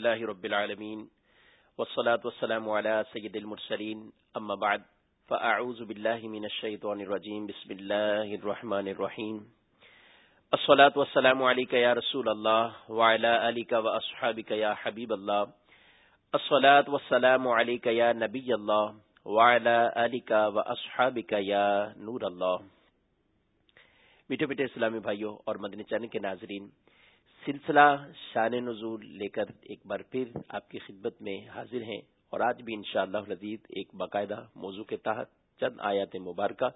اللہ رب العالمین والصلاة والسلام على سید المرسلین، اما بعد، فاعوذ باللہ من الشیطان الرجیم، بسم اللہ الرحمن الرحیم. الصلاة والسلام علیکہ یا رسول اللہ وعلى آلکہ واصحابکہ یا حبیب اللہ. الصلاة والسلام علیکہ یا نبی اللہ وعلى آلکہ واصحابکہ یا نور اللہ. میٹھے میٹھے اسلامی بھائیوں اور مدنی چین کے ناظرین سلسلہ شان نزول لے کر ایک بار پھر آپ کی خدمت میں حاضر ہیں اور آج بھی انشاءاللہ شاء اللہ ایک باقاعدہ موضوع کے تحت چند آیات مبارکہ،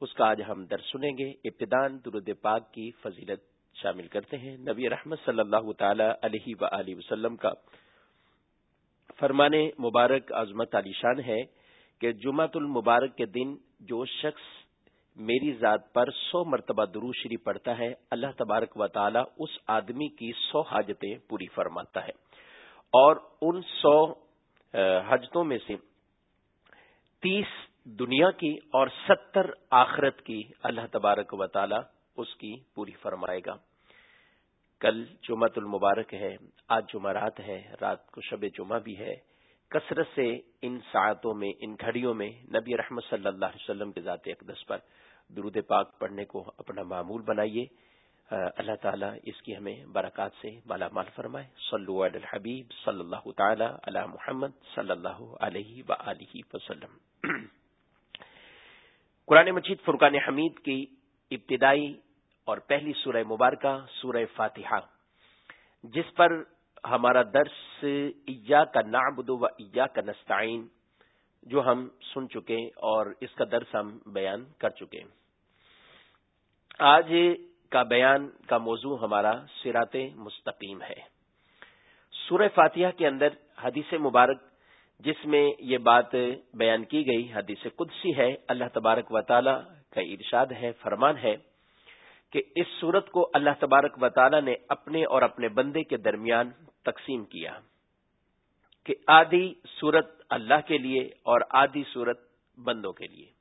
اس کا آج ہم در سنیں گے۔ ابتدان درود پاک کی فضیلت شامل کرتے ہیں نبی رحمت صلی اللہ تعالی علیہ و وسلم کا۔ فرمان مبارک عظمت علی شان ہے کہ جمعت المبارک کے دن جو شخص میری ذات پر سو مرتبہ درو شریف پڑھتا ہے، اللہ تبارک و تعالی اس آدمی کی سو حاجتیں پوری فرماتا ہے۔ اور ان سو حجتوں میں سے تیس دنیا کی اور ستر آخرت کی اللہ تبارک و تعالی اس کی پوری فرمائے گا۔ کل جمعت المبارک ہے، آج جمعرات ہے، رات کو شب جمعہ بھی ہے۔ کثرت سے ان ساعتوں میں، ان گھڑیوں میں نبی رحمت صلی اللہ علیہ وسلم کے ذات اقدس پر درود پاک پڑھنے کو اپنا معمول بنائیے۔ اللہ تعالیٰ اس کی ہمیں برکات سے مالا مال فرمائے۔ صلو علی الحبیب صلی اللہ تعالی علی محمد صلی اللہ علیہ و وسلم۔ قرآن مجید فرقان حمید کی ابتدائی اور پہلی سورہ مبارکہ، سورہ فاتحہ، جس پر ہمارا درس ایا کا نعبد و ایا کا نستعین، جو ہم سن چکے اور اس کا درس ہم بیان کر چکے ہیں۔ آج کا بیان کا موضوع ہمارا سرات مستقیم ہے۔ سورہ فاتحہ کے اندر حدیث مبارک جس میں یہ بات بیان کی گئی، حدیث قدسی ہے، اللہ تبارک و تعالی کا ارشاد ہے، فرمان ہے کہ اس صورت کو اللہ تبارک و تعالی نے اپنے اور اپنے بندے کے درمیان تقسیم کیا کہ آدھی صورت اللہ کے لیے اور آدھی صورت بندوں کے لیے۔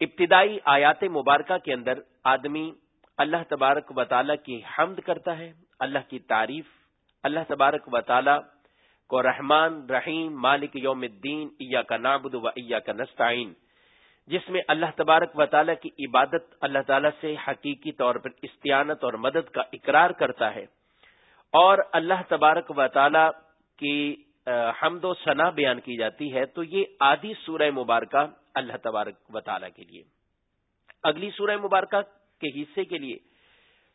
ابتدائی آیات مبارکہ کے اندر آدمی اللہ تبارک و تعالی کی حمد کرتا ہے، اللہ کی تعریف، اللہ تبارک و تعالی کو رحمان، رحیم، مالک یوم الدین ایا کا نابد و ایا کا نستعین، جس میں اللہ تبارک و تعالی کی عبادت اللہ تعالی سے حقیقی طور پر استعانت اور مدد کا اقرار کرتا ہے اور اللہ تبارک و تعالی کی حمد و ثنا بیان کی جاتی ہے، تو یہ آدھی سورہ مبارکہ اللہ تبارک و تعالی کے لیے۔ اگلی سورہ مبارکہ کے حصے کے لیے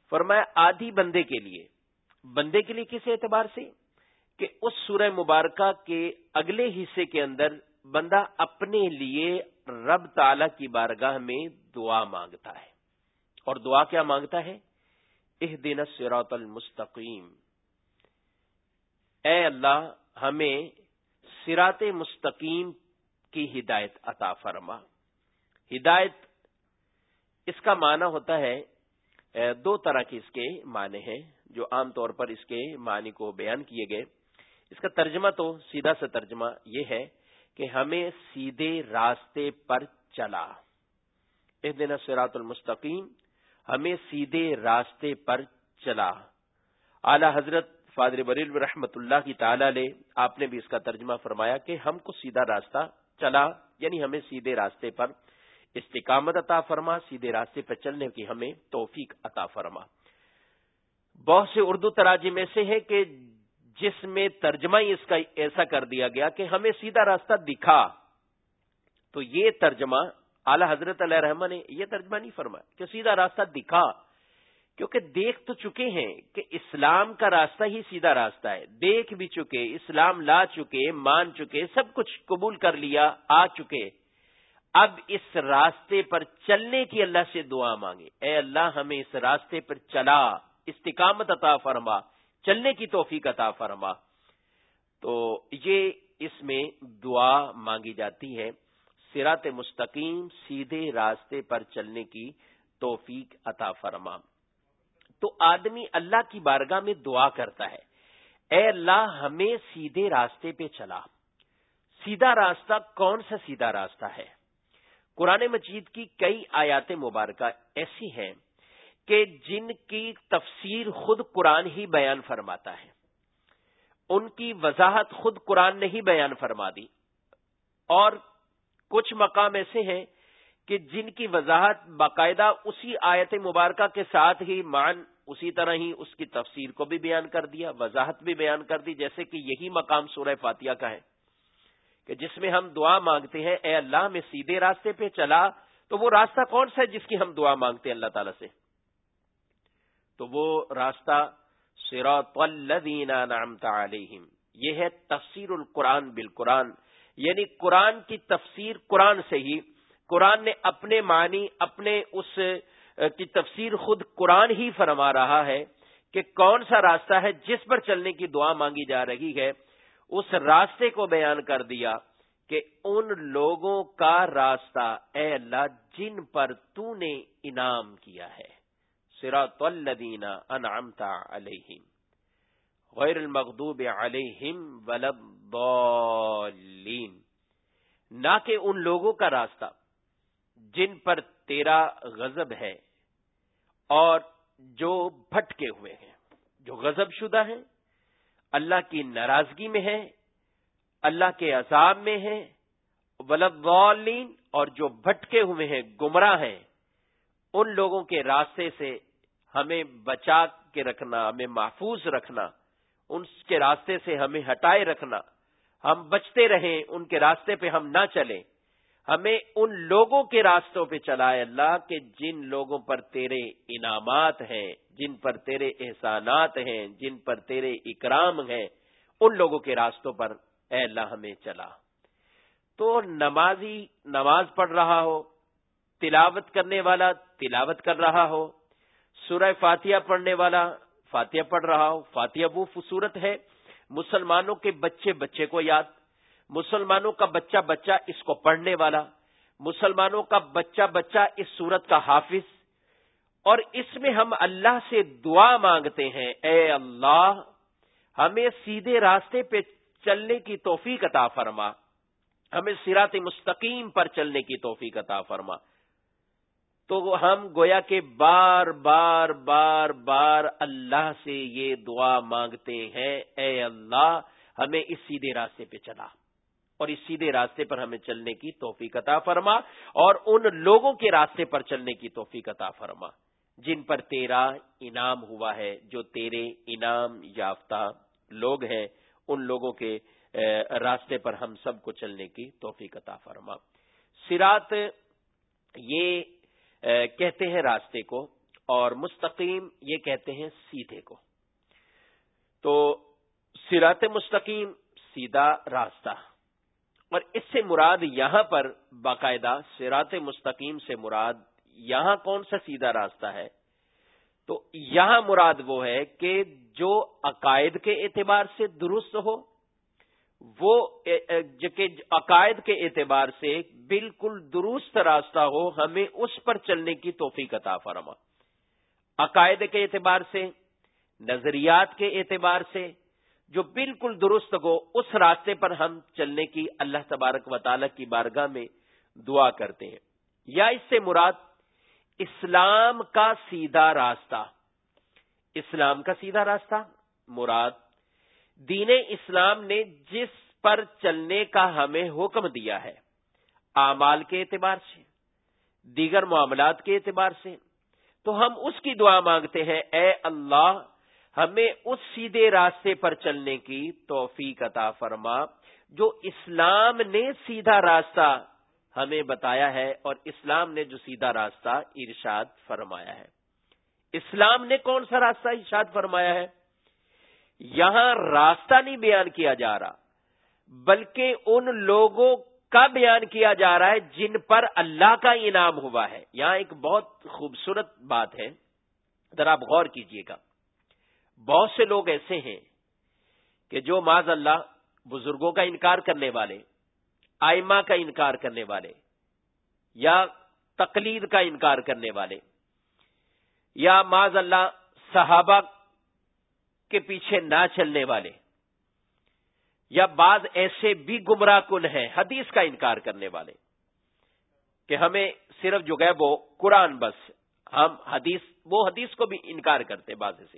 فرمایا، آدھی بندے کے لیے۔ بندے کے لیے کس اعتبار سے؟ کہ اس سورہ مبارکہ کے اگلے حصے کے اندر بندہ اپنے لیے رب تعالی کی بارگاہ میں دعا مانگتا ہے۔ اور دعا کیا مانگتا ہے؟ اح دن سروت المستقیم۔ اے اللہ، ہمیں سرات مستقیم کی ہدایت عطا فرما۔ ہدایت اس کا معنی ہوتا ہے دو طرح کے اس کے معنی ہیں، جو عام طور پر اس کے معنی کو بیان کیے گئے۔ اس کا ترجمہ تو سیدھا سا ترجمہ یہ ہے کہ ہمیں سیدھے راستے پر چلا۔ اس دن سرات المستقیم، ہمیں سیدھے راستے پر چلا۔ اعلی حضرت فادر بریل رحمت اللہ کی تعالی لے آپ نے بھی اس کا ترجمہ فرمایا کہ ہم کو سیدھا راستہ چلا یعنی ہمیں سیدھے راستے پر استقامت عطا فرما، سیدھے راستے پر چلنے کی ہمیں توفیق عطا فرما۔ بہت سے اردو تراجم ایسے ہیں کہ جس میں ترجمہ ہی اس کا ایسا کر دیا گیا کہ ہمیں سیدھا راستہ دکھا۔ تو یہ ترجمہ اعلی حضرت علیہ رحمٰ نے یہ ترجمہ نہیں فرمایا کہ سیدھا راستہ دکھا۔ کیونکہ دیکھ تو چکے ہیں کہ اسلام کا راستہ ہی سیدھا راستہ ہے۔ دیکھ بھی چکے، اسلام لا چکے، مان چکے، سب کچھ قبول کر لیا، آ چکے۔ اب اس راستے پر چلنے کی اللہ سے دعا مانگے۔ اے اللہ، ہمیں اس راستے پر چلا۔ استقامت عطا فرما۔ چلنے کی توفیق عطا فرما۔ تو یہ اس میں دعا مانگی جاتی ہے۔ سرات مستقیم، سیدھے راستے پر چلنے کی توفیق عطا فرما۔ تو آدمی اللہ کی بارگاہ میں دعا کرتا ہے۔ اے اللہ، ہمیں سیدھے راستے پہ چلا۔ سیدھا راستہ کون سا سیدھا راستہ ہے؟ قرآن مجید کی کئی آیات مبارکہ ایسی ہیں کہ جن کی تفسیر خود قرآن ہی بیان فرماتا ہے۔ ان کی وضاحت خود قرآن نے ہی بیان فرما دی۔ اور کچھ مقام ایسے ہیں کہ جن کی وضاحت باقاعدہ اسی آیت مبارکہ کے ساتھ ہی مان اسی طرح ہی اس کی تفسیر کو بھی بیان کر دیا، وضاحت بھی بیان کر دی، جیسے کہ یہی مقام سورہ فاتحہ کا ہے کہ جس میں ہم دعا مانگتے ہیں، اے اللہ میں سیدھے راستے پہ چلا، تو وہ راستہ کون سا ہے جس کی ہم دعا مانگتے ہیں اللہ تعالی سے؟ تو وہ راستہ سیرت نعمت علیہم، یہ ہے تفسیر القرآن بالقرآن یعنی قرآن کی تفسیر قرآن سے ہی، قرآن نے اپنے معنی، اپنے اس کی تفسیر خود قرآن ہی فرما رہا ہے کہ کون سا راستہ ہے جس پر چلنے کی دعا مانگی جا رہی ہے، اس راستے کو بیان کر دیا کہ ان لوگوں کا راستہ، اے اللہ، جن پر تو نے انعام کیا ہے۔ سراط الدین انعامتا علیہم، غیر المغضوب علیہم ولین نہ کہ ان لوگوں کا راستہ۔ جن پر تیرا غضب ہے اور جو بھٹکے ہوئے ہیں، جو غضب شدہ ہیں، اللہ کی ناراضگی میں ہے اللہ کے عذاب میں ہے ولدین اور جو بھٹکے ہوئے ہیں، گمراہ ہیں، ان لوگوں کے راستے سے ہمیں بچا کے رکھنا، ہمیں محفوظ رکھنا، ان کے راستے سے ہمیں ہٹائے رکھنا۔ ہم بچتے رہیں، ان کے راستے پہ ہم نہ چلیں۔ ہمیں ان لوگوں کے راستوں پہ چلائے اللہ کہ جن لوگوں پر تیرے انعامات ہیں، جن پر تیرے احسانات ہیں، جن پر تیرے اکرام ہیں، ان لوگوں کے راستوں پر اے اللہ ہمیں چلا۔ تو نمازی نماز پڑھ رہا ہو، تلاوت کرنے والا تلاوت کر رہا ہو، سورہ فاتحہ پڑھنے والا فاتحہ پڑھ رہا ہو، فاتحہ وہ صورت ہے، مسلمانوں کے بچے بچے کو یاد مسلمانوں کا بچہ بچہ اس کو پڑھنے والا، مسلمانوں کا بچہ بچہ اس صورت کا حافظ۔ اور اس میں ہم اللہ سے دعا مانگتے ہیں، اے اللہ، ہمیں سیدھے راستے پہ چلنے کی توفیق عطا فرما۔ ہمیں سرات مستقیم پر چلنے کی توفیق عطا فرما۔ تو ہم گویا کہ بار بار بار بار اللہ سے یہ دعا مانگتے ہیں، اے اللہ، ہمیں اس سیدھے راستے پہ چلا۔ اور اس سیدھے راستے پر ہمیں چلنے کی توفیق عطا فرما اور ان لوگوں کے راستے پر چلنے کی توفیق عطا فرما جن پر تیرا انعام ہوا ہے، جو تیرے انعام یافتہ لوگ ہیں، ان لوگوں کے راستے پر ہم سب کو چلنے کی توفیق عطا فرما۔ سرات یہ کہتے ہیں راستے کو اور مستقیم یہ کہتے ہیں سیدھے کو۔ تو سرات مستقیم سیدھا راستہ۔ اور اس سے مراد یہاں پر باقاعدہ سرات مستقیم سے مراد یہاں کون سا سیدھا راستہ ہے؟ تو یہاں مراد وہ ہے کہ جو عقائد کے اعتبار سے درست ہو، وہ عقائد کے اعتبار سے بالکل درست راستہ ہو، ہمیں اس پر چلنے کی توفیق عطا فرما۔ عقائد کے اعتبار سے، نظریات کے اعتبار سے جو بالکل درست ہو، اس راستے پر ہم چلنے کی اللہ تبارک و تعالی کی بارگاہ میں دعا کرتے ہیں۔ یا اس سے مراد، اسلام کا سیدھا راستہ۔ اسلام کا سیدھا راستہ؟ مراد، دین اسلام نے جس پر چلنے کا ہمیں حکم دیا ہے، اعمال کے اعتبار سے، دیگر معاملات کے اعتبار سے۔ تو ہم اس کی دعا مانگتے ہیں، اے اللہ ہمیں اس سیدھے راستے پر چلنے کی توفیق عطا فرما، جو اسلام نے سیدھا راستہ ہمیں بتایا ہے اور اسلام نے جو سیدھا راستہ ارشاد فرمایا ہے۔ اسلام نے کون سا راستہ ارشاد فرمایا ہے؟ یہاں راستہ نہیں بیان کیا جا رہا، بلکہ ان لوگوں کا بیان کیا جا رہا ہے جن پر اللہ کا انعام ہوا ہے۔ یہاں ایک بہت خوبصورت بات ہے، ذرا آپ غور کیجیے گا۔ بہت سے لوگ ایسے ہیں کہ جو معذ اللہ بزرگوں کا انکار کرنے والے، آئمہ کا انکار کرنے والے، یا تقلید کا انکار کرنے والے، یا معذ اللہ صحابہ کے پیچھے نہ چلنے والے، یا بعض ایسے بھی گمراہ کن ہیں حدیث کا انکار کرنے والے کہ ہمیں صرف جو گئے وہ قرآن بس، ہم حدیث، وہ حدیث کو بھی انکار کرتے بعض سے۔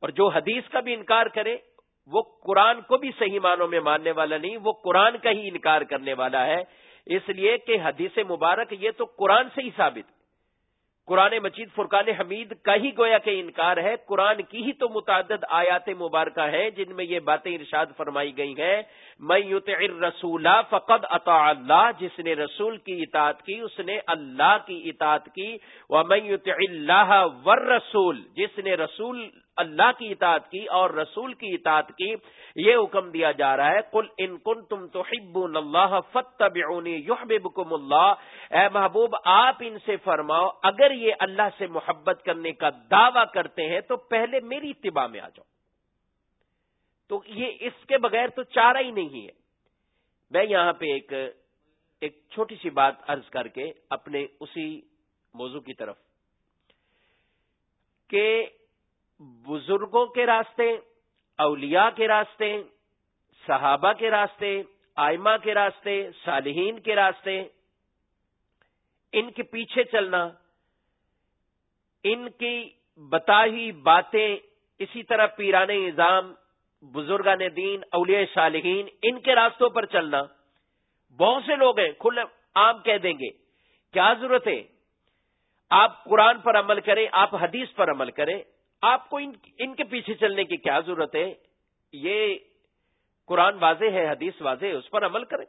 اور جو حدیث کا بھی انکار کرے، وہ قرآن کو بھی صحیح معنوں میں ماننے والا نہیں، وہ قرآن کا ہی انکار کرنے والا ہے۔ اس لیے کہ حدیث مبارک یہ تو قرآن سے ہی ثابت۔ قرآن مجید فرقان حمید کا ہی گویا کہ انکار ہے۔ قرآن کی ہی تو متعدد آیات مبارکہ ہیں جن میں یہ باتیں ارشاد فرمائی گئی ہیں۔ میں یوتر رسول فقد اطاع اللہ، جس نے رسول کی اطاعت کی، اس نے اللہ کی اطاعت کی۔ وہ میں اللہ ور رسول جس نے رسول اللہ کی اطاعت کی اور رسول کی اطاعت کی یہ حکم دیا جا رہا ہے کل ان کن تم تو حب اللہ فتح یحببکم اللہ اے محبوب، آپ ان سے فرماؤ، اگر یہ اللہ سے محبت کرنے کا دعوی کرتے ہیں تو پہلے میری اتباع میں آ جاؤ۔ تو یہ اس کے بغیر تو چارہ ہی نہیں ہے۔ میں یہاں پہ ایک ایک چھوٹی سی بات عرض کر کے اپنے اسی موضوع کی طرف کہ بزرگوں کے راستے، اولیاء کے راستے، صحابہ کے راستے، آئمہ کے راستے، صالحین کے راستے، ان کے پیچھے چلنا، ان کی بتائی باتیں، اسی طرح پیران نظام، بزرگان دین، اولیاء صالحین، ان کے راستوں پر چلنا۔ بہت سے لوگ ہیں، کھلے عام کہہ دیں گے، کیا ضرورت ہے؟ آپ قرآن پر عمل کریں، آپ حدیث پر عمل کریں۔ آپ کو ان کے پیچھے چلنے کی کیا ضرورت ہے؟ یہ قرآن واضح ہے، حدیث واضح ہے، اس پر عمل کریں۔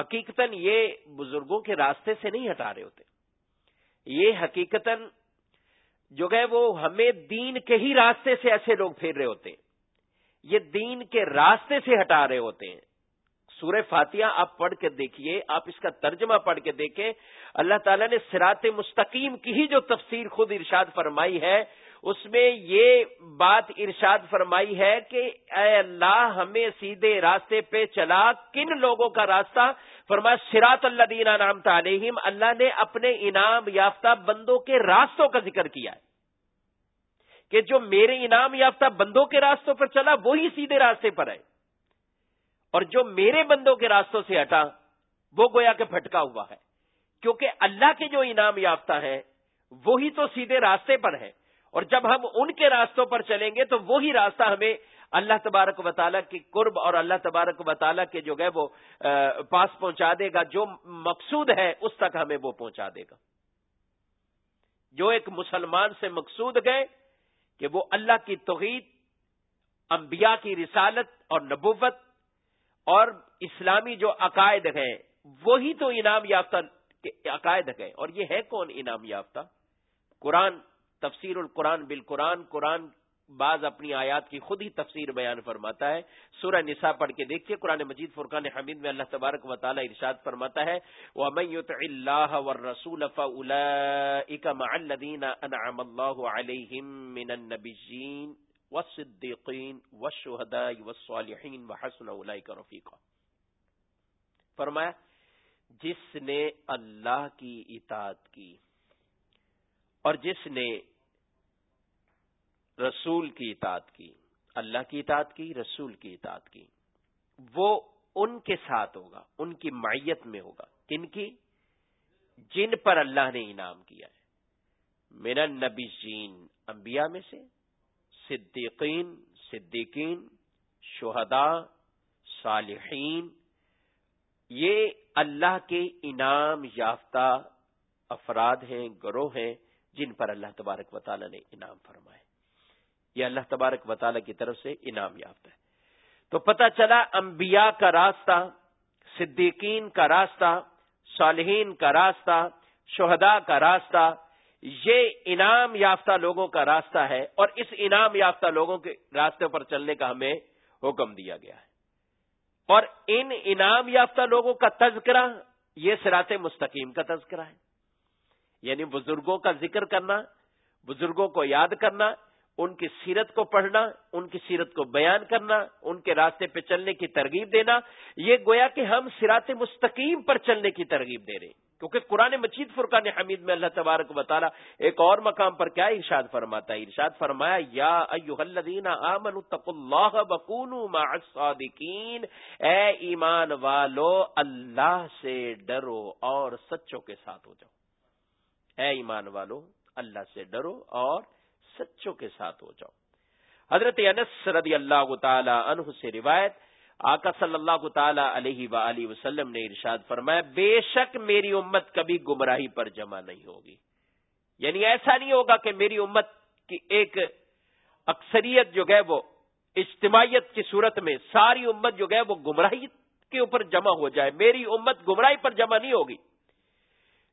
حقیقت یہ بزرگوں کے راستے سے نہیں ہٹا رہے ہوتے۔ یہ حقیقت جو ہے وہ ہمیں دین کے ہی راستے سے ایسے لوگ پھیر رہے ہوتے ہیں۔ یہ دین کے راستے سے ہٹا رہے ہوتے ہیں۔ سورہ فاتحہ آپ پڑھ کے دیکھیے، آپ اس کا ترجمہ پڑھ کے دیکھیں۔ اللہ تعالیٰ نے سرات مستقیم کی ہی جو تفسیر خود ارشاد فرمائی ہے اس میں یہ بات ارشاد فرمائی ہے کہ اے اللہ ہمیں سیدھے راستے پہ چلا، کن لوگوں کا راستہ؟ فرمایا سراط اللہ دینا نام تعلیم اللہ نے اپنے انعام یافتہ بندوں کے راستوں کا ذکر کیا ہے۔ کہ جو میرے انعام یافتہ بندوں کے راستوں پر چلا، وہی سیدھے راستے پر ہے۔ اور جو میرے بندوں کے راستوں سے ہٹا، وہ گویا کہ پھٹکا ہوا ہے۔ کیونکہ اللہ کے جو انعام یافتہ ہے وہی تو سیدھے راستے پر ہے اور جب ہم ان کے راستوں پر چلیں گے تو وہی راستہ ہمیں اللہ تبارک و تعالیٰ کی قرب اور اللہ تبارک و تعالیٰ کے جو ہے وہ پاس پہنچا دے گا، جو مقصود ہے، اس تک ہمیں وہ پہنچا دے گا۔ جو ایک مسلمان سے مقصود گئے کہ وہ اللہ کی توحید، انبیاء کی رسالت اور نبوت اور اسلامی جو عقائد ہیں، وہی تو انعام یافتہ عقائد ہے اور یہ ہے کون انعام یافتہ؟ قرآن تفسیر القرآن بالقرآن، قرآن بعض اپنی آیات کی خود ہی تفسیر بیان فرماتا ہے۔ سورہ نساء پڑھ کے دیکھیے، قرآن مجید فرقان حمید میں اللہ تبارک و تعالیٰ ارشاد فرماتا ہے اللہ رسول والصديقين والشهداء والصالحين وحسن اولئك فرمایا، جس نے اللہ کی اطاعت کی اور جس نے رسول کی اطاعت کی، اللہ کی اطاعت کی، رسول کی اطاعت کی، وہ ان کے ساتھ ہوگا، ان کی معیت میں ہوگا۔ کن کی؟ جن پر اللہ نے انعام کیا ہے۔ میرا نبی جین انبیاء میں سے، صدیقین صدیقین شہداء صالحین۔ یہ اللہ کے انعام یافتہ افراد ہیں، گروہ ہیں۔ جن پر اللہ تبارک و تعالی نے انعام فرمائے۔ یہ اللہ تبارک و تعالی کی طرف سے انعام یافتہ ہے۔ تو پتہ چلا انبیاء کا راستہ، صدیقین کا راستہ، صالحین کا راستہ، شہداء کا راستہ، یہ انعام یافتہ لوگوں کا راستہ ہے اور اس انعام یافتہ لوگوں کے راستے پر چلنے کا ہمیں حکم دیا گیا ہے۔ اور ان انعام یافتہ لوگوں کا تذکرہ، یہ سرات مستقیم کا تذکرہ ہے۔ یعنی بزرگوں کا ذکر کرنا، بزرگوں کو یاد کرنا، ان کی سیرت کو پڑھنا، ان کی سیرت کو بیان کرنا، ان کے راستے پہ چلنے کی ترغیب دینا، یہ گویا کہ ہم سرات مستقیم پر چلنے کی ترغیب دے رہے ہیں۔ کیونکہ قرآن مجید فرقان حمید میں اللہ تبارک بطالہ ایک اور مقام پر کیا ارشاد فرماتا ہے؟ ارشاد فرمایا، یا الذین اتقوا اللہ وکونوا مع الصادقین۔ اے ایمان والو، اللہ سے ڈرو اور سچوں کے ساتھ ہو جاؤ۔ اے ایمان والو، اللہ سے ڈرو اور سچوں کے ساتھ ہو جاؤ۔ حضرت انس رضی اللہ تعالی عنہ سے روایت، آقا صلی اللہ تعالی علیہ و وسلم نے ارشاد فرمایا، بے شک میری امت کبھی گمراہی پر جمع نہیں ہوگی۔ یعنی ایسا نہیں ہوگا کہ میری امت کی ایک اکثریت جو ہے وہ اجتماعیت کی صورت میں ساری امت جو ہے وہ گمراہی کے اوپر جمع ہو جائے۔ میری امت گمراہی پر جمع نہیں ہوگی۔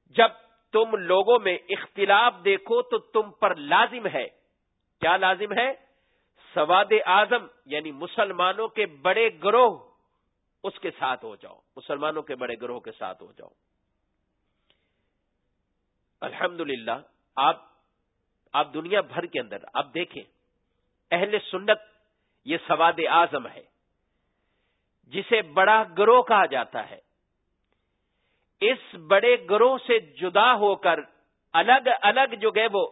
جب تم لوگوں میں اختلاف دیکھو تو تم پر لازم ہے۔ کیا لازم ہے؟ سواد اعظم یعنی مسلمانوں کے بڑے گروہ، اس کے ساتھ ہو جاؤ۔ مسلمانوں کے بڑے گروہ کے ساتھ ہو جاؤ۔ الحمد آپ آپ دنیا بھر کے اندر، آپ دیکھیں، اہل سنت یہ سواد اعظم ہے۔ جسے بڑا گروہ کہا جاتا ہے۔ اس بڑے گروہ سے جدا ہو کر الگ الگ جو گئے وہ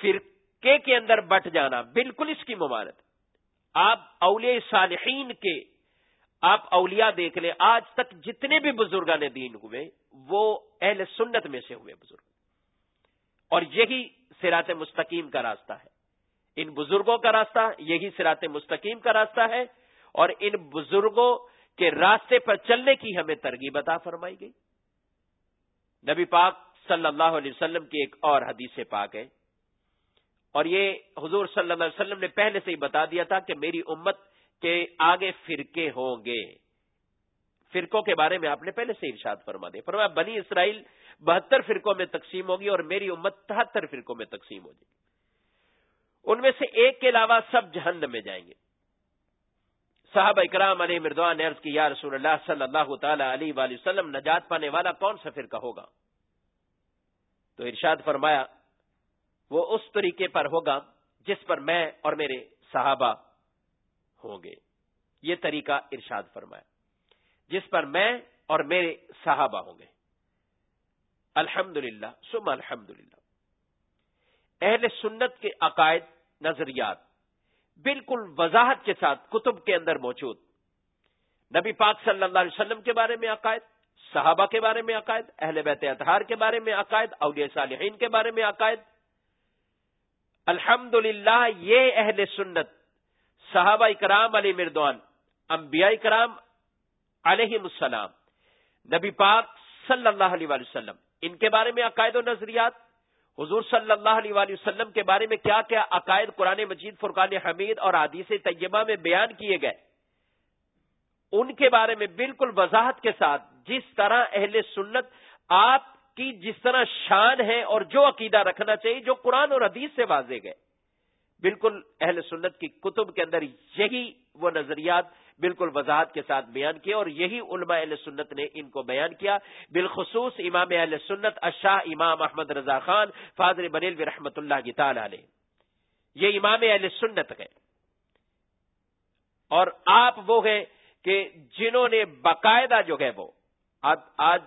فرقے کے اندر بٹ جانا، بالکل اس کی ممانت آپ اولیاء صالحین کے، آپ اولیاء دیکھ لیں، آج تک جتنے بھی بزرگان دین ہوئے، وہ اہل سنت میں سے ہوئے بزرگ۔ اور یہی سرات مستقیم کا راستہ ہے۔ ان بزرگوں کا راستہ، یہی سرات مستقیم کا راستہ ہے۔ اور ان بزرگوں کے راستے پر چلنے کی ہمیں ترغیب عطا فرمائی گئی۔ نبی پاک صلی اللہ علیہ وسلم کی ایک اور حدیث پاک ہے۔ اور یہ حضور صلی اللہ علیہ وسلم نے پہلے سے ہی بتا دیا تھا کہ میری امت کے آگے فرقے ہوں گے۔ فرقوں کے بارے میں آپ نے پہلے سے ارشاد فرما دیا۔ فرمایا، بنی اسرائیل بہتر فرقوں میں تقسیم ہوگی اور میری امت تہتر فرقوں میں تقسیم ہوگی ان میں سے ایک کے علاوہ سب جہنم میں جائیں گے۔ صاحب اکرام علی مردوان نے عرض کی، یا رسول اللہ صلی اللہ تعالی علیہ وآلہ وسلم، نجات پانے والا کون سا فرقہ ہوگا؟ تو ارشاد فرمایا، وہ اس طریقے پر ہوگا جس پر میں اور میرے صحابہ ہوں گے۔ یہ طریقہ ارشاد فرمایا، جس پر میں اور میرے صحابہ ہوں گے۔ الحمد للہ سم الحمد اہل سنت کے عقائد، نظریات بالکل وضاحت کے ساتھ کتب کے اندر موجود۔ نبی پاک صلی اللہ علیہ وسلم کے بارے میں عقائد، صحابہ کے بارے میں عقائد، اہل بیت اطہار کے بارے میں عقائد، اولیاء صالحین کے بارے میں عقائد۔ الحمد یہ اہل سنت، صحابہ اکرام علی مردوان، انبیاء کرام علیہ السلام، نبی پاک صلی اللہ علیہ وسلم، ان کے بارے میں عقائد و نظریات حضور صلی اللہ علیہ وآلہ وسلم کے بارے میں کیا کیا عقائد قرآن مجید، فرقان حمید اور حدیث طیبہ میں بیان کیے گئے؟ ان کے بارے میں بالکل وضاحت کے ساتھ جس طرح اہل سنت آپ کی جس طرح شان ہے اور جو عقیدہ رکھنا چاہیے، جو قرآن اور حدیث سے واضح گئے بالکل اہل سنت کی کتب کے اندر یہی وہ نظریات بالکل وضاحت کے ساتھ بیان کیا اور یہی علماء اہل سنت نے ان کو بیان کیا۔ بالخصوص امام اہل سنت اشاہ امام احمد رضا خان فاضر بریل رحمت اللہ کی تعالی علیہ۔ یہ امام اہل سنت ہے اور آپ وہ ہیں کہ جنہوں نے باقاعدہ جو ہے وہ، آج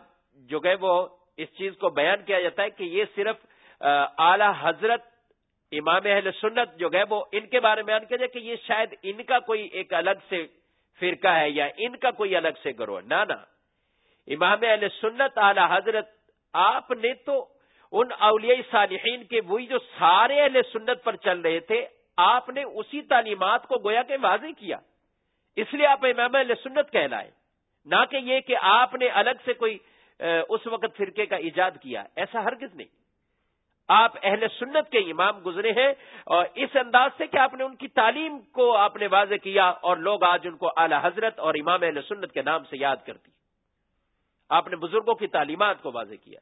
جو ہے وہ اس چیز کو بیان کیا جاتا ہے کہ یہ صرف اعلی حضرت امام اہل سنت جو ہے وہ، ان کے بارے میں بیان کیا جائے کہ یہ شاید ان کا کوئی ایک الگ سے فرقہ ہے یا ان کا کوئی الگ سے گروہ؟ نہ امام علیہ سنت اعلی حضرت، آپ نے تو ان اولیاء صالحین کے وہی جو سارے اہل سنت پر چل رہے تھے، آپ نے اسی تعلیمات کو گویا کے واضح کیا۔ اس لیے آپ امام علیہ سنت کہلائے نہ کہ یہ کہ آپ نے الگ سے کوئی اس وقت فرقے کا ایجاد کیا۔ ایسا ہرگز نہیں۔ آپ اہل سنت کے امام گزرے ہیں اور اس انداز سے کہ آپ نے ان کی تعلیم کو آپ نے واضح کیا اور لوگ آج ان کو اعلی حضرت اور امام اہل سنت کے نام سے یاد کرتی آپ نے بزرگوں کی تعلیمات کو واضح کیا۔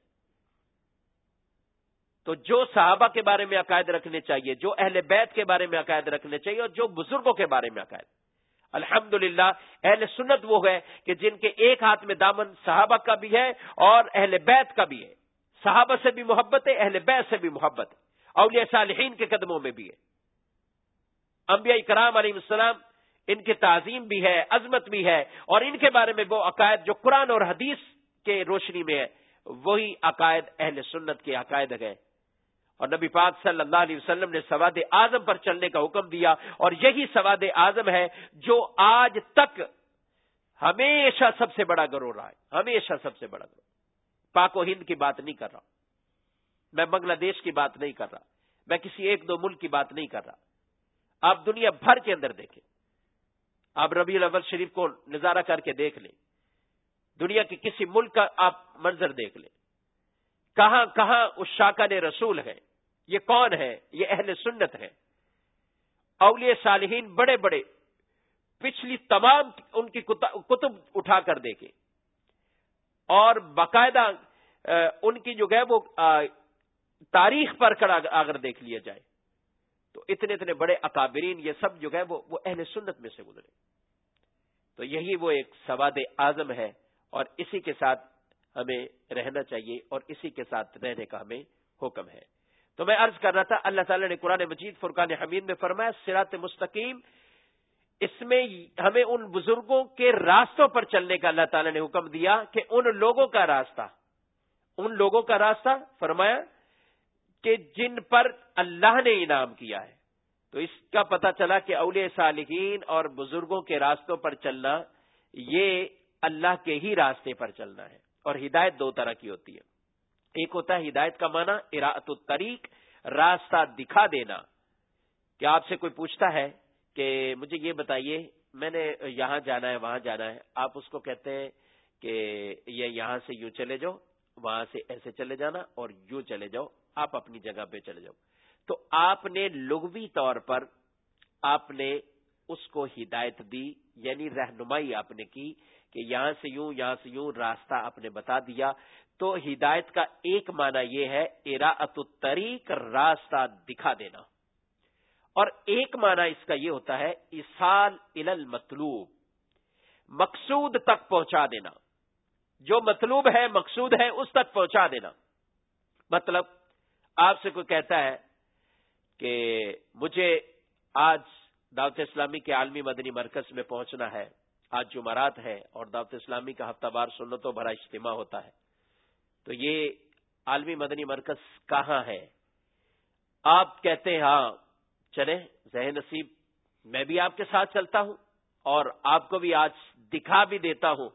تو جو صحابہ کے بارے میں عقائد رکھنے چاہیے، جو اہل بیت کے بارے میں عقائد رکھنے چاہیے اور جو بزرگوں کے بارے میں عقائد۔ الحمد اہل سنت وہ ہے کہ جن کے ایک ہاتھ میں دامن صحابہ کا بھی ہے اور اہل بیت کا بھی ہے۔ صحابہ سے بھی محبت ہے، اہل بیت سے بھی محبت ہے۔ اولیاء صالحین کے قدموں میں بھی ہے۔ انبیاء کرام علیہ السلام ان کی تعظیم بھی ہے، عظمت بھی ہے، اور ان کے بارے میں وہ عقائد جو قرآن اور حدیث کے روشنی میں ہے، وہی عقائد اہل سنت کے عقائد گئے اور نبی پاک صلی اللہ علیہ وسلم نے سواد اعظم پر چلنے کا حکم دیا، اور یہی سواد اعظم ہے جو آج تک ہمیشہ سب سے بڑا گروہ رہا ہے۔ ہمیشہ سب سے بڑا گروہ۔ پاک و ہند کی بات نہیں کر رہا میں بنگلہ دیش کی بات نہیں کر رہا۔ میں کسی ایک دو ملک کی بات نہیں کر رہا۔ آپ دنیا بھر کے اندر دیکھیں۔ آپ ربیع الاول شریف کو نظارہ کر کے دیکھ لیں۔ دنیا کے کسی ملک کا آپ منظر دیکھ لیں۔ کہاں کہاں اس شاکا نے رسول ہے یہ کون ہے یہ اہل سنت ہے اولیاء صالحین بڑے بڑے، پچھلی تمام ان کی کتب اٹھا کر دیکھے اور باقاعدہ ان کی جو ہے وہ تاریخ پر کر اگر دیکھ لیا جائے، تو اتنے اتنے بڑے اکابرین یہ سب جو ہے وہ اہل سنت میں سے گزرے۔ تو یہی وہ ایک سواد اعظم ہے اور اسی کے ساتھ ہمیں رہنا چاہیے اور اسی کے ساتھ رہنے کا ہمیں حکم ہے۔ تو میں عرض کر رہا تھا، اللہ تعالیٰ نے قرآن مجید فرقان حمید میں فرمایا سرات مستقیم اس میں ہمیں ان بزرگوں کے راستوں پر چلنے کا اللہ تعالیٰ نے حکم دیا کہ ان لوگوں کا راستہ، ان لوگوں کا راستہ فرمایا کہ جن پر اللہ نے انعام کیا ہے۔ تو اس کا پتہ چلا کہ اولیاء صالحین اور بزرگوں کے راستوں پر چلنا، یہ اللہ کے ہی راستے پر چلنا ہے۔ اور ہدایت دو طرح کی ہوتی ہے۔ ایک ہوتا ہے ہدایت کا معنی، اراۃ الطریق، راستہ دکھا دینا۔ کیا آپ سے کوئی پوچھتا ہے؟ کہ مجھے یہ بتائیے، میں نے یہاں جانا ہے، وہاں جانا ہے، آپ اس کو کہتے ہیں کہ یہ یہاں سے یوں چلے جاؤ، وہاں سے ایسے چلے جانا اور یوں چلے جاؤ، آپ اپنی جگہ پہ چلے جاؤ۔ تو آپ نے لغوی طور پر آپ نے اس کو ہدایت دی یعنی رہنمائی آپ نے کی کہ یہاں سے یوں، یہاں سے یوں راستہ آپ نے بتا دیا۔ تو ہدایت کا ایک معنی یہ ہے اراۃ الطریق راستہ دکھا دینا۔ اور ایک معنی اس کا یہ ہوتا ہے، اسال المطلوب۔ مقصود تک پہنچا دینا۔ جو مطلوب ہے، مقصود ہے، اس تک پہنچا دینا۔ مطلب آپ سے کوئی کہتا ہے کہ مجھے آج دعوت اسلامی کے عالمی مدنی مرکز میں پہنچنا ہے۔ آج جمعرات ہے اور دعوت اسلامی کا ہفتہ بار سنتوں بھرا اجتماع ہوتا ہے۔ تو یہ عالمی مدنی مرکز کہاں ہے؟ آپ کہتے ہیں ہاں چلے ذہن نصیب، میں بھی آپ کے ساتھ چلتا ہوں اور آپ کو بھی آج دکھا بھی دیتا ہوں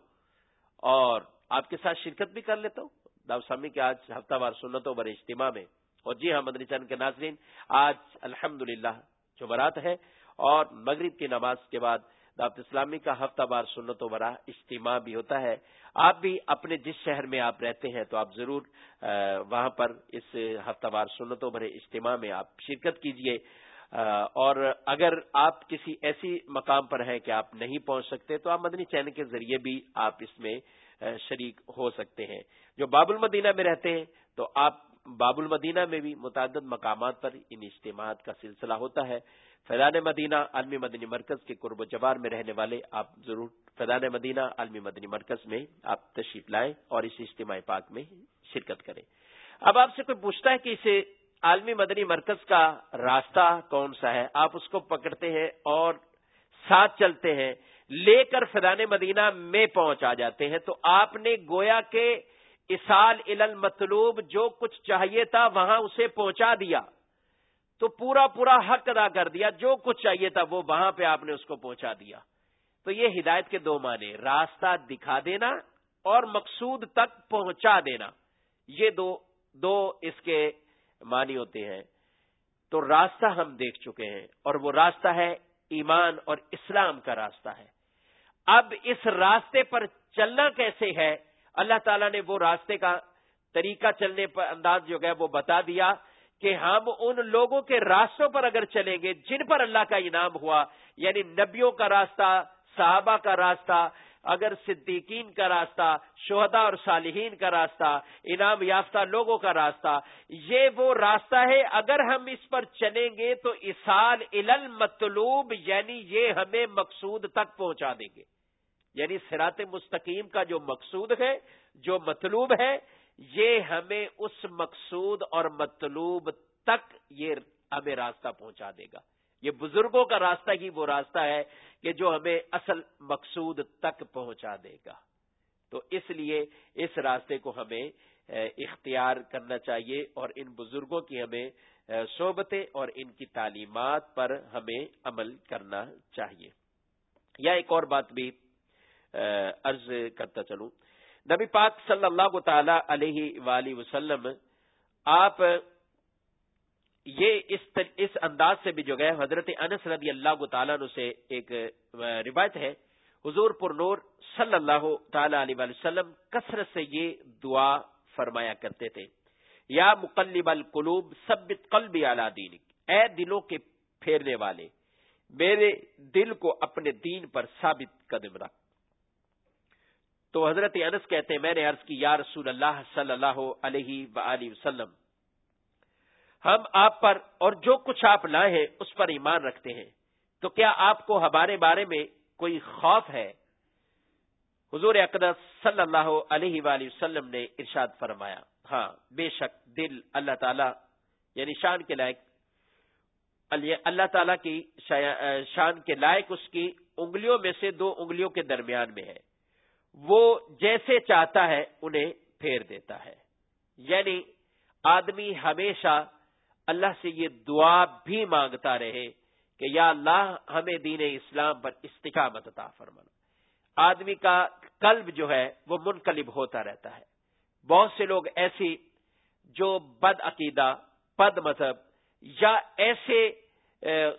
اور آپ کے ساتھ شرکت بھی کر لیتا ہوں۔ داوسامی کے آج ہفتہ وار سنتوں بر اجتماع میں۔ اور جی ہاں مدنی چند کے ناظرین، آج الحمد للہ جمعرات ہے اور مغرب کی نماز کے بعد دعوت اسلامی کا ہفتہ بار سنتوں برا اجتماع بھی ہوتا ہے۔ آپ بھی اپنے جس شہر میں آپ رہتے ہیں تو آپ ضرور وہاں پر اس ہفتہ بار سنتوں بھرے اجتماع میں آپ شرکت کیجیے۔ اور اگر آپ کسی ایسی مقام پر ہیں کہ آپ نہیں پہنچ سکتے، تو آپ مدنی چین کے ذریعے بھی آپ اس میں شریک ہو سکتے ہیں۔ جو باب المدینہ میں رہتے ہیں، تو آپ باب المدینہ میں بھی متعدد مقامات پر ان اجتماعات کا سلسلہ ہوتا ہے۔ فیضان مدینہ عالمی مدنی مرکز کے قرب و جبار میں رہنے والے، آپ ضرور فیضان مدینہ عالمی مدنی مرکز میں آپ تشریف لائیں اور اس اجتماعی پاک میں شرکت کریں۔ اب آپ سے کوئی پوچھتا ہے کہ اسے عالمی مدنی مرکز کا راستہ کون سا ہے؟ آپ اس کو پکڑتے ہیں اور ساتھ چلتے ہیں۔ لے کر فیضان مدینہ میں پہنچ آ جاتے ہیں۔ تو آپ نے گویا کے اسال مطلوب جو کچھ چاہیے تھا وہاں اسے پہنچا دیا۔ تو پورا پورا حق ادا کر دیا۔ جو کچھ چاہیے تھا وہ وہاں پہ آپ نے اس کو پہنچا دیا۔ تو یہ ہدایت کے دو معنی راستہ دکھا دینا اور مقصود تک پہنچا دینا۔ یہ دو دو اس کے معنی ہوتے ہیں۔ تو راستہ ہم دیکھ چکے ہیں اور وہ راستہ ہے ایمان اور اسلام کا راستہ ہے۔ اب اس راستے پر چلنا کیسے ہے؟ اللہ تعالیٰ نے وہ راستے کا طریقہ چلنے پر انداز جو ہے وہ بتا دیا کہ ہم ان لوگوں کے راستوں پر اگر چلیں گے جن پر اللہ کا انعام ہوا یعنی نبیوں کا راستہ، صحابہ کا راستہ اگر صدیقین کا راستہ شہدا اور صالحین کا راستہ، انعام یافتہ لوگوں کا راستہ، یہ وہ راستہ ہے، اگر ہم اس پر چلیں گے تو اسال علل مطلوب یعنی یہ ہمیں مقصود تک پہنچا دیں گے۔ یعنی سرات مستقیم کا جو مقصود ہے، جو مطلوب ہے، یہ ہمیں اس مقصود اور مطلوب تک یہ ہمیں راستہ پہنچا دے گا۔ یہ بزرگوں کا راستہ ہی وہ راستہ ہے کہ جو ہمیں اصل مقصود تک پہنچا دے گا۔ تو اس لیے اس راستے کو ہمیں اختیار کرنا چاہیے اور ان بزرگوں کی ہمیں صحبتیں اور ان کی تعلیمات پر ہمیں عمل کرنا چاہیے۔ یا ایک اور بات بھی عرض کرتا چلوں۔ نبی پاک صلی اللہ تعالی علیہ وآلہ وسلم، آپ یہ اس اس انداز سے بھی جو گئے، حضرت انس رضی اللہ تعالیٰ سے ایک روایت ہے، حضور پر نور صلی اللہ تعالی علیہ وسلم کثرت سے یہ دعا فرمایا کرتے تھے۔ یا مقلب القلوب سبت قلبی اعلی دین اے دلوں کے پھیرنے والے، میرے دل کو اپنے دین پر ثابت قدم رکھ۔ تو حضرت انس کہتے ہیں، میں نے عرض کی، یا رسول اللہ صلی اللہ علیہ و وسلم ہم آپ پر اور جو کچھ آپ لائے ہیں اس پر ایمان رکھتے ہیں۔ تو کیا آپ کو ہمارے بارے میں کوئی خوف ہے؟ حضور اقدس صلی اللہ علیہ وآلہ وسلم نے ارشاد فرمایا ہاں بے شک دل اللہ تعالی یعنی شان کے لائق، اللہ تعالی کی شان کے لائق اس کی انگلیوں میں سے دو انگلیوں کے درمیان میں ہے۔ وہ جیسے چاہتا ہے انہیں پھیر دیتا ہے۔ یعنی آدمی ہمیشہ اللہ سے یہ دعا بھی مانگتا رہے کہ یا اللہ ہمیں دین اسلام پر استقامت عطا فرمانا۔ آدمی کا قلب جو ہے وہ منقلب ہوتا رہتا ہے۔ بہت سے لوگ ایسی جو بد عقیدہ، بد مذہب یا ایسے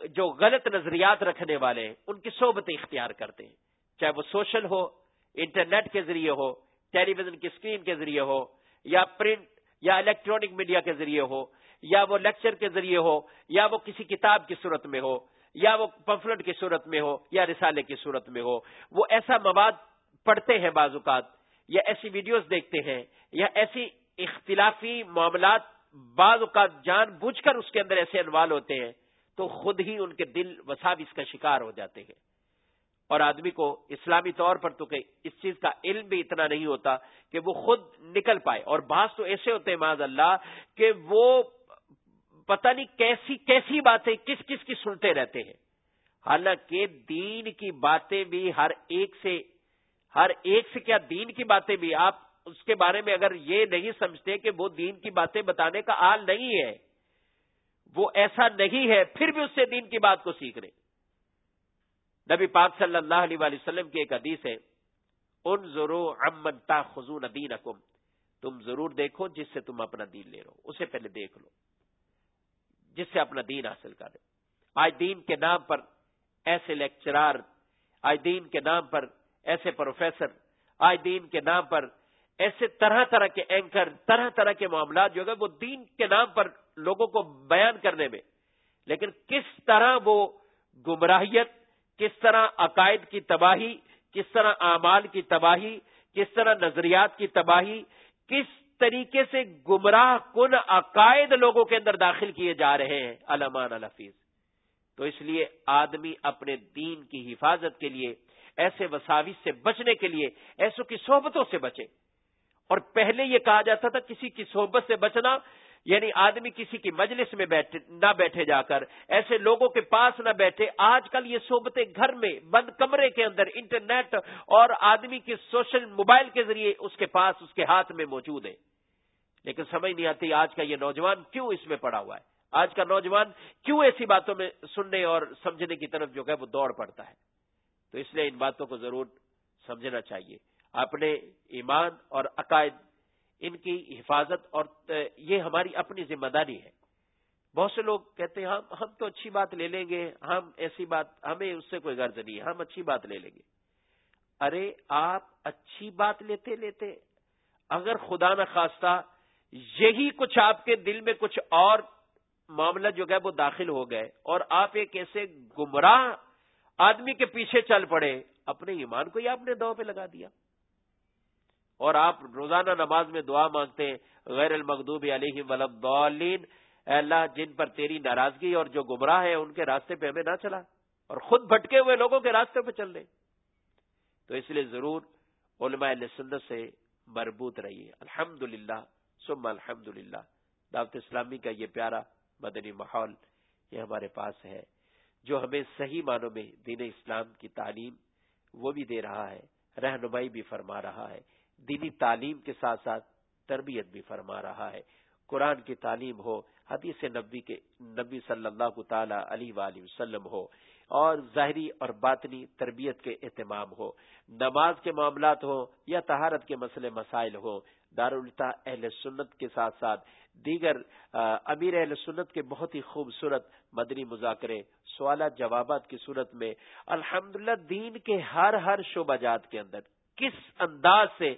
جو غلط نظریات رکھنے والے ہیں ان کی صحبتیں اختیار کرتے ہیں۔ چاہے وہ سوشل ہو، انٹرنیٹ کے ذریعے ہو، ٹیلی ویژن کی اسکرین کے ذریعے ہو یا پرنٹ یا الیکٹرانک میڈیا کے ذریعے ہو۔ یا وہ لیکچر کے ذریعے ہو، یا وہ کسی کتاب کی صورت میں ہو، یا وہ پمفلٹ کی صورت میں ہو، یا رسالے کی صورت میں ہو، وہ ایسا مواد پڑھتے ہیں بعض اوقات، یا ایسی ویڈیوز دیکھتے ہیں، یا ایسی اختلافی معاملات بعض اوقات جان بوجھ کر اس کے اندر ایسے انوال ہوتے ہیں، تو خود ہی ان کے دل وساوس کا شکار ہو جاتے ہیں۔ اور آدمی کو اسلامی طور پر تو کہ اس چیز کا علم بھی اتنا نہیں ہوتا کہ وہ خود نکل پائے۔ اور بعض تو ایسے ہوتے ہیں معذ اللہ، کہ وہ پتہ نہیں کیسی کیسی باتیں کس کس کی سنتے رہتے ہیں۔ حالانکہ دین کی باتیں بھی ہر ایک سے، ہر ایک سے کیا دین کی باتیں بھی، آپ اس کے بارے میں اگر یہ نہیں سمجھتے کہ وہ دین کی باتیں بتانے کا حال نہیں ہے، وہ ایسا نہیں ہے، پھر بھی اس سے دین کی بات کو سیکھ رہے۔ نبی پاک صلی اللہ علیہ وسلم کی ایک حدیث ہے ان ضرور امنتا خزون دین تم ضرور دیکھو جس سے تم اپنا دین لے رہو اسے پہلے دیکھ لو۔ جس سے اپنا دین حاصل کرے آج دین کے نام پر ایسے لیکچرار، آج دین کے نام پر ایسے پروفیسر، آج دین کے نام پر ایسے طرح طرح کے اینکر، طرح طرح کے معاملات جو ہے وہ دین کے نام پر لوگوں کو بیان کرنے میں، لیکن کس طرح وہ گمراہیت، کس طرح عقائد کی تباہی، کس طرح اعمال کی تباہی، کس طرح نظریات کی تباہی، کس طریقے سے گمراہ کن عقائد لوگوں کے اندر داخل کیے جا رہے ہیں؟ علمان الحفیظ۔ تو اس لیے آدمی اپنے دین کی حفاظت کے لیے، ایسے وساوس سے بچنے کے لیے، ایسوں کی صحبتوں سے بچے۔ اور پہلے یہ کہا جاتا تھا، کسی کی صحبت سے بچنا یعنی آدمی کسی کی مجلس میں بیٹھے، نہ بیٹھے جا کر، ایسے لوگوں کے پاس نہ بیٹھے۔ آج کل یہ صحبتیں گھر میں، بند کمرے کے اندر، انٹرنیٹ اور آدمی کے سوشل موبائل کے ذریعے اس کے پاس، اس کے ہاتھ میں موجود ہے لیکن سمجھ نہیں آتی آج کا یہ نوجوان کیوں اس میں پڑا ہوا ہے؟ آج کا نوجوان کیوں ایسی باتوں میں سننے اور سمجھنے کی طرف جو ہے وہ دوڑ پڑتا ہے؟ تو اس لیے ان باتوں کو ضرور سمجھنا چاہیے۔ اپنے ایمان اور عقائد، ان کی حفاظت اور یہ ہماری اپنی ذمہ داری ہے۔ بہت سے لوگ کہتے ہیں، ہم ہم تو اچھی بات لے لیں گے، ہم ایسی بات، ہمیں اس سے کوئی غرض نہیں ہے، ہم اچھی بات لے لیں گے۔ ارے، آپ اچھی بات لیتے لیتے اگر خدا نہ خواستہ یہی کچھ آپ کے دل میں کچھ اور معاملہ جو ہے وہ داخل ہو گئے اور آپ ایک ایسے گمراہ آدمی کے پیچھے چل پڑے، اپنے ایمان کو ہی آپ نے دو پہ لگا دیا۔ اور آپ روزانہ نماز میں دعا مانگتے ہیں، غیر المقوب علیہ ولبین اللہ جن پر تیری ناراضگی اور جو گمراہ ہے ان کے راستے پہ ہمیں نہ چلا اور خود بھٹکے ہوئے لوگوں کے راستے پہ چل رہے تو اس لیے ضرور علماء سنت سے مربوط رہیے۔ الحمد للہ سم الحمد للہ دعوت اسلامی کا یہ پیارا مدنی ماحول یہ ہمارے پاس ہے، جو ہمیں صحیح معنوں میں دین اسلام کی تعلیم وہ بھی دے رہا ہے، رہنمائی بھی فرما رہا ہے، دینی تعلیم کے ساتھ ساتھ تربیت بھی فرما رہا ہے۔ قرآن کی تعلیم ہو، حدیث نبی کے نبی صلی اللہ تعالی علیہ وآلہ وسلم ہو، اور ظاہری اور باطنی تربیت کے اہتمام ہو۔ نماز کے معاملات ہوں یا تہارت کے مسئلے مسائل ہوں دارالتا اہل سنت کے ساتھ ساتھ دیگر امیر اہل سنت کے بہت ہی خوبصورت مدنی مذاکرے، سوالات، جوابات کی صورت میں الحمد دین کے ہر ہر شعبہ جات کے اندر کس انداز سے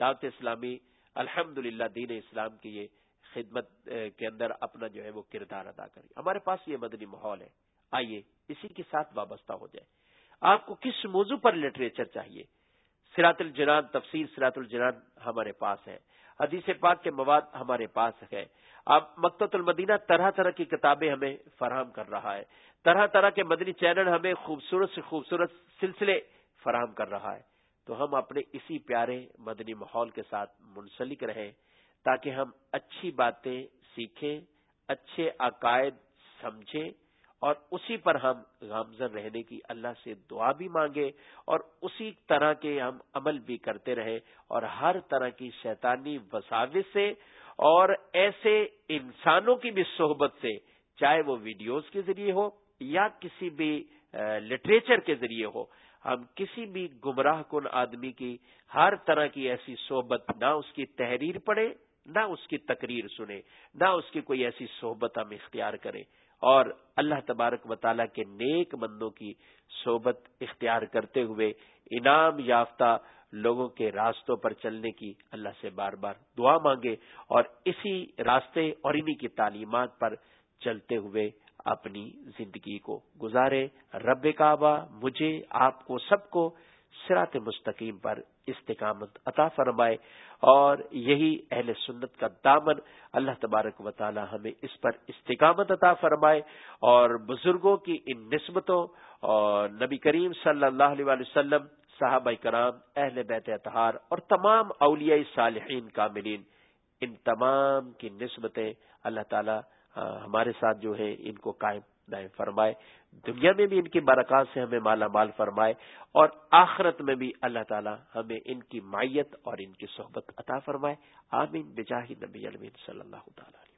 دعوت اسلامی الحمد دین اسلام کی یہ خدمت کے اندر اپنا جو ہے وہ کردار ادا کرے۔ ہمارے پاس یہ مدنی ماحول ہے۔ آئیے اسی کے ساتھ وابستہ ہو جائے۔ آپ کو کس موضوع پر لٹریچر چاہیے؟ سرات الجنان تفسیر سرات الجنان ہمارے پاس ہے۔ حدیث پاک کے مواد ہمارے پاس ہے اب مکتت المدینہ طرح طرح کی کتابیں ہمیں فراہم کر رہا ہے۔ طرح طرح کے مدنی چینل ہمیں خوبصورت سے خوبصورت سلسلے فراہم کر رہا ہے۔ تو ہم اپنے اسی پیارے مدنی ماحول کے ساتھ منسلک رہیں تاکہ ہم اچھی باتیں سیکھیں، اچھے عقائد سمجھیں اور اسی پر ہم گامزن رہنے کی اللہ سے دعا بھی مانگے اور اسی طرح کے ہم عمل بھی کرتے رہے اور ہر طرح کی شیطانی وساوس سے اور ایسے انسانوں کی بھی صحبت سے، چاہے وہ ویڈیوز کے ذریعے ہو یا کسی بھی لٹریچر کے ذریعے ہو، ہم کسی بھی گمراہ کن آدمی کی ہر طرح کی ایسی صحبت نہ اس کی تحریر پڑے نہ اس کی تقریر سنے نہ اس کی کوئی ایسی صحبت ہم اختیار کریں۔ اور اللہ تبارک و تعالیٰ کے نیک بندوں کی صحبت اختیار کرتے ہوئے انعام یافتہ لوگوں کے راستوں پر چلنے کی اللہ سے بار بار دعا مانگے اور اسی راستے اور انہی کی تعلیمات پر چلتے ہوئے اپنی زندگی کو گزارے۔ رب کعبہ، مجھے، آپ کو، سب کو سرات مستقیم پر استقامت عطا فرمائے اور یہی اہل سنت کا دامن اللہ تبارک و تعالی ہمیں اس پر استقامت عطا فرمائے اور بزرگوں کی ان نسبتوں اور نبی کریم صلی اللہ علیہ وسلم، صحابہ کرام، اہل بیت اتحار اور تمام اولیاء صالحین، کاملین، ان تمام کی نسبتیں اللہ تعالی ہمارے ساتھ جو ہے ان کو قائم دائیں فرمائے۔ دنیا میں بھی ان کی برکات سے ہمیں مالا مال فرمائے اور آخرت میں بھی اللہ تعالی ہمیں ان کی مائیت اور ان کی صحبت عطا فرمائے. آمین. بجاہ نبی علمین صلی اللہ تعالی